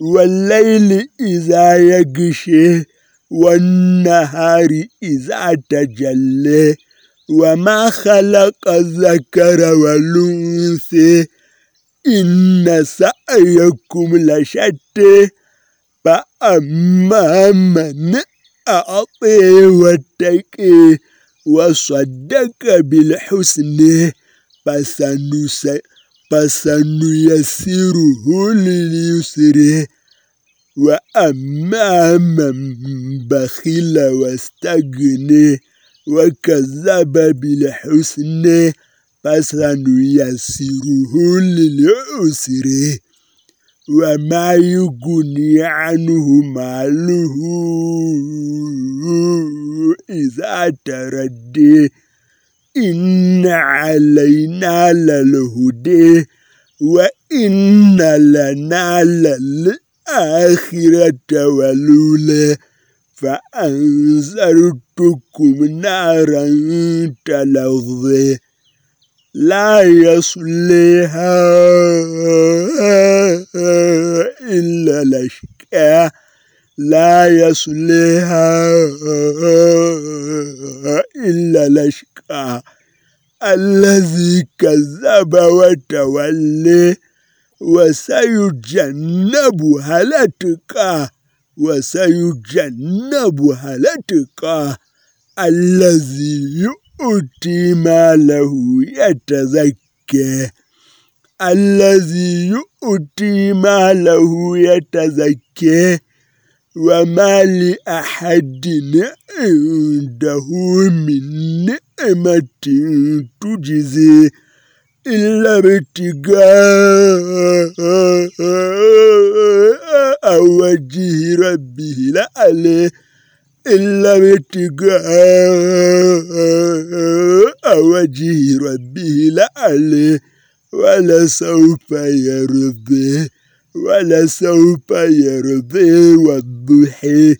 والليل إذا يغشي والنهار إذا تجلي وما خلق الذكر والأنثى إن سعيكم لشتى فأما من أعطي واتقي وصدق بالحسن فسنيسره لليسر. وأما من بخل واستغني وكذب بالحسن فسنيسره للعسر. وما يغني عنه ماله إذا تردي إن علينا للهدي وإن لنا للآخرة ولولا فأنذرتكم نارا تلظي لا يصليها إلا لشكا لا يصليها إلا لشكا الذي كذب وتولي وسيجنبها لتقى وسيجنبها لتقى الذي يؤتي ماله يتزكى الذي يؤتي ماله يتزكى وما لأحد عنده من نعمة تجزي إلا ابتغاء وجه ربه لأليه إلا ابتغاء وجه ربه لعله ولسوف يرضي ولسوف يرضي والضحي